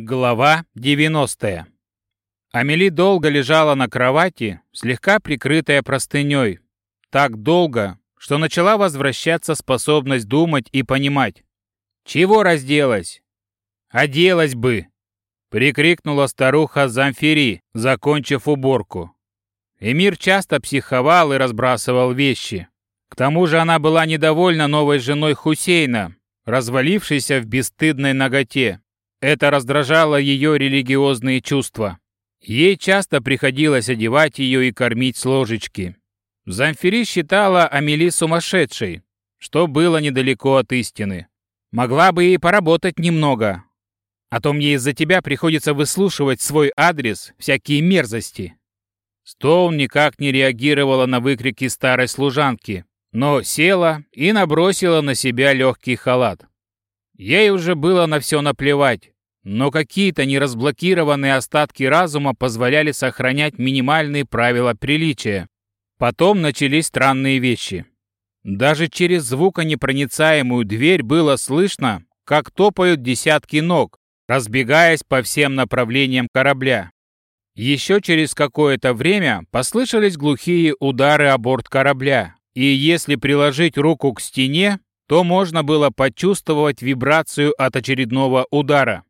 Глава 90. Амели долго лежала на кровати, слегка прикрытая простыней. Так долго, что начала возвращаться способность думать и понимать. «Чего разделась?» «Оделась бы!» — прикрикнула старуха Замфири, закончив уборку. Эмир часто психовал и разбрасывал вещи. К тому же она была недовольна новой женой Хусейна, развалившейся в бесстыдной ноготе. Это раздражало ее религиозные чувства. Ей часто приходилось одевать ее и кормить с ложечки. Замфири считала Амели сумасшедшей, что было недалеко от истины. Могла бы и поработать немного, а то мне из-за тебя приходится выслушивать свой адрес всякие мерзости. Стоун никак не реагировала на выкрики старой служанки, но села и набросила на себя легкий халат. Ей уже было на все наплевать, но какие-то неразблокированные остатки разума позволяли сохранять минимальные правила приличия. Потом начались странные вещи. Даже через звуконепроницаемую дверь было слышно, как топают десятки ног, разбегаясь по всем направлениям корабля. Еще через какое-то время послышались глухие удары о борт корабля, и если приложить руку к стене, то можно было почувствовать вибрацию от очередного удара.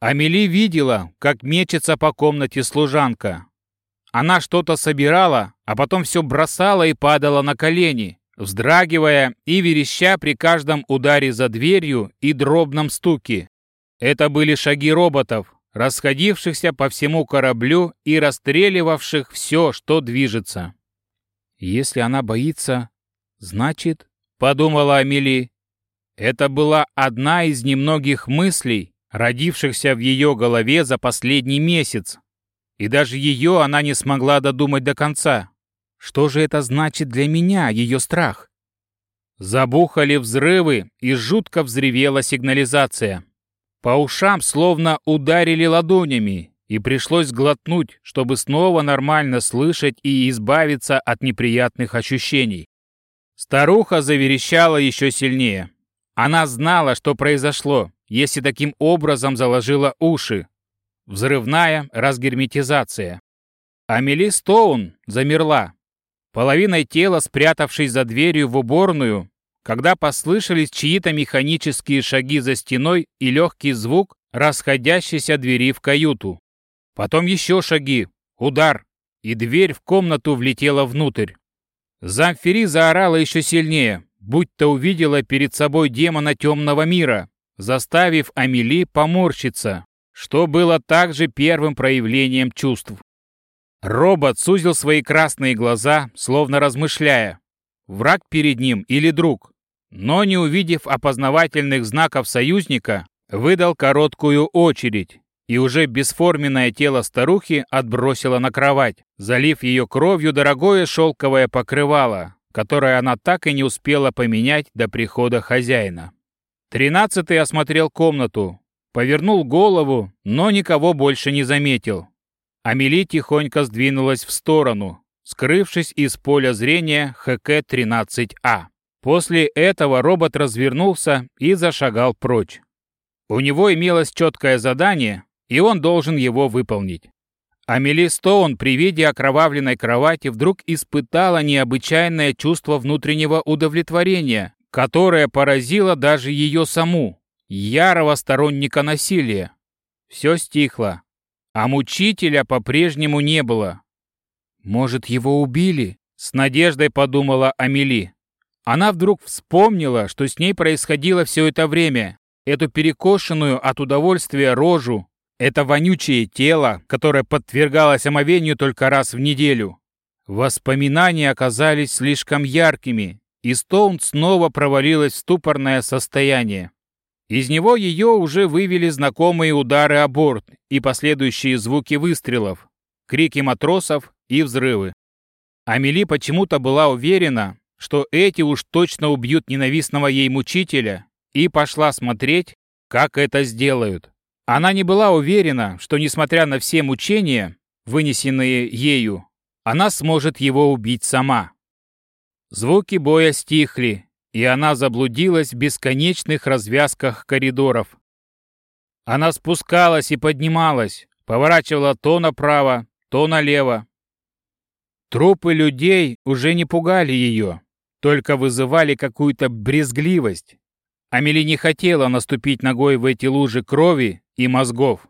Амели видела, как мечется по комнате служанка. Она что-то собирала, а потом все бросала и падала на колени, вздрагивая и вереща при каждом ударе за дверью и дробном стуке. Это были шаги роботов, расходившихся по всему кораблю и расстреливавших все, что движется. Если она боится, значит, подумала Амели. Это была одна из немногих мыслей, родившихся в ее голове за последний месяц. И даже ее она не смогла додумать до конца. Что же это значит для меня, ее страх? Забухали взрывы, и жутко взревела сигнализация. По ушам словно ударили ладонями, и пришлось глотнуть, чтобы снова нормально слышать и избавиться от неприятных ощущений. Старуха заверещала еще сильнее. Она знала, что произошло, если таким образом заложила уши. Взрывная разгерметизация. Амели Стоун замерла, половиной тела спрятавшись за дверью в уборную, когда послышались чьи-то механические шаги за стеной и легкий звук расходящейся двери в каюту. Потом еще шаги, удар, и дверь в комнату влетела внутрь. Замфери заорала еще сильнее, будто увидела перед собой демона темного мира, заставив Амели поморщиться, что было также первым проявлением чувств. Робот сузил свои красные глаза, словно размышляя, враг перед ним или друг, но, не увидев опознавательных знаков союзника, выдал короткую очередь, и уже бесформенное тело старухи отбросило на кровать, залив ее кровью дорогое шелковое покрывало, которое она так и не успела поменять до прихода хозяина. Тринадцатый осмотрел комнату, повернул голову, но никого больше не заметил. Амели тихонько сдвинулась в сторону, скрывшись из поля зрения ХК-13А. После этого робот развернулся и зашагал прочь. У него имелось четкое задание, и он должен его выполнить. Амели Стоун при виде окровавленной кровати вдруг испытала необычайное чувство внутреннего удовлетворения, которая поразила даже ее саму, ярого сторонника насилия. Все стихло, а мучителя по-прежнему не было. «Может, его убили?» — с надеждой подумала Амели. Она вдруг вспомнила, что с ней происходило все это время, эту перекошенную от удовольствия рожу, это вонючее тело, которое подвергалось омовению только раз в неделю. Воспоминания оказались слишком яркими, и Стоун снова провалилась в ступорное состояние. Из него ее уже вывели знакомые удары о борт и последующие звуки выстрелов, крики матросов и взрывы. Амели почему-то была уверена, что эти уж точно убьют ненавистного ей мучителя, и пошла смотреть, как это сделают. Она не была уверена, что, несмотря на все мучения, вынесенные ею, она сможет его убить сама. Звуки боя стихли, и она заблудилась в бесконечных развязках коридоров. Она спускалась и поднималась, поворачивала то направо, то налево. Трупы людей уже не пугали ее, только вызывали какую-то брезгливость. Амели не хотела наступить ногой в эти лужи крови и мозгов.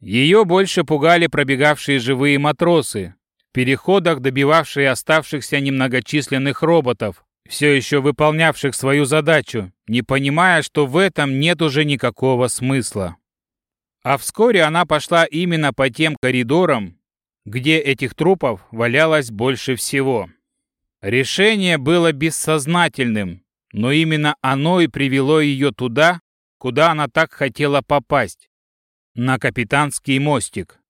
Ее больше пугали пробегавшие живые матросы, в переходах добивавшие оставшихся немногочисленных роботов, все еще выполнявших свою задачу, не понимая, что в этом нет уже никакого смысла. А вскоре она пошла именно по тем коридорам, где этих трупов валялось больше всего. Решение было бессознательным, но именно оно и привело ее туда, куда она так хотела попасть на капитанский мостик.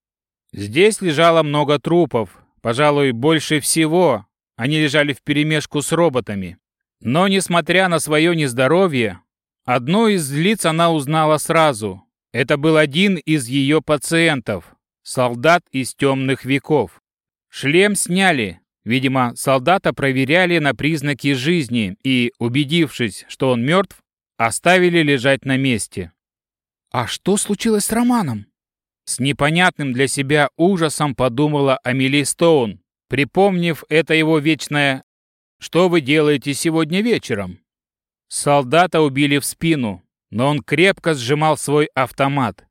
Здесь лежало много трупов, пожалуй, больше всего. Они лежали вперемешку с роботами. Но, несмотря на свое нездоровье, одно из лиц она узнала сразу. Это был один из ее пациентов, солдат из темных веков. Шлем сняли. Видимо, солдата проверяли на признаки жизни и, убедившись, что он мертв, оставили лежать на месте. «А что случилось с Романом?» С непонятным для себя ужасом подумала Амели Стоун, припомнив это его вечное «Что вы делаете сегодня вечером?» Солдата убили в спину, но он крепко сжимал свой автомат.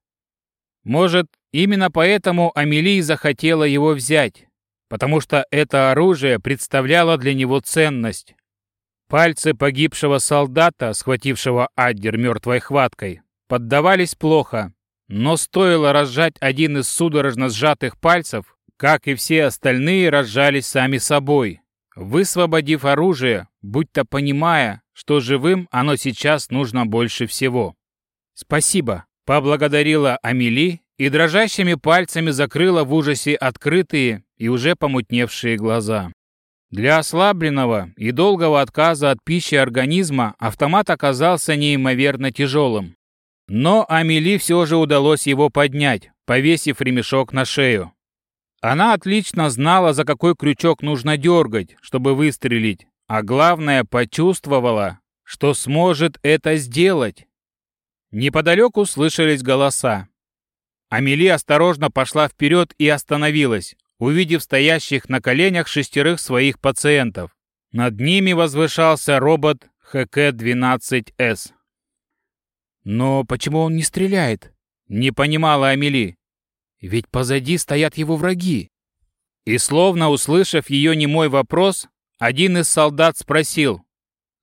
Может, именно поэтому Амели захотела его взять, потому что это оружие представляло для него ценность. Пальцы погибшего солдата, схватившего Аддер мертвой хваткой, поддавались плохо, но стоило разжать один из судорожно сжатых пальцев, как и все остальные разжались сами собой, высвободив оружие, будто понимая, что живым оно сейчас нужно больше всего. «Спасибо», — поблагодарила Амели и дрожащими пальцами закрыла в ужасе открытые и уже помутневшие глаза. Для ослабленного и долгого отказа от пищи организма автомат оказался неимоверно тяжелым. Но Амели все же удалось его поднять, повесив ремешок на шею. Она отлично знала, за какой крючок нужно дергать, чтобы выстрелить, а главное, почувствовала, что сможет это сделать. Неподалеку слышались голоса. Амели осторожно пошла вперед и остановилась, увидев стоящих на коленях шестерых своих пациентов. Над ними возвышался робот ХК-12С. Но почему он не стреляет? Не понимала Амели. Ведь позади стоят его враги. И словно услышав ее немой вопрос, один из солдат спросил,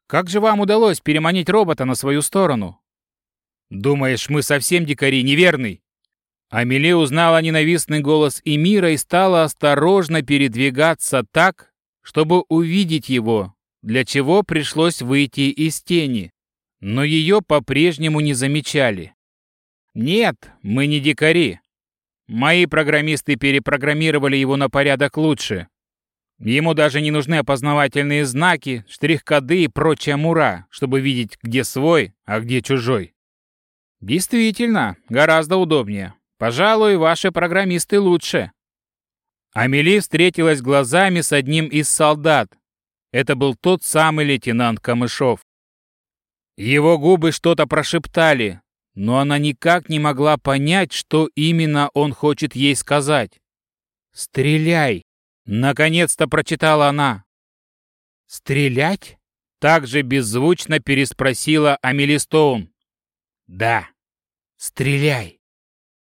«Как же вам удалось переманить робота на свою сторону?» «Думаешь, мы совсем дикари, неверный?» Амели узнала ненавистный голос Эмира и стала осторожно передвигаться так, чтобы увидеть его, для чего пришлось выйти из тени но ее по-прежнему не замечали. Нет, мы не дикари. Мои программисты перепрограммировали его на порядок лучше. Ему даже не нужны опознавательные знаки, штрих-коды и прочая мура, чтобы видеть, где свой, а где чужой. Действительно, гораздо удобнее. Пожалуй, ваши программисты лучше. Амели встретилась глазами с одним из солдат. Это был тот самый лейтенант Камышов. Его губы что-то прошептали, но она никак не могла понять, что именно он хочет ей сказать. «Стреляй!» — наконец-то прочитала она. «Стрелять?» — также беззвучно переспросила Амели Стоун. «Да, стреляй!»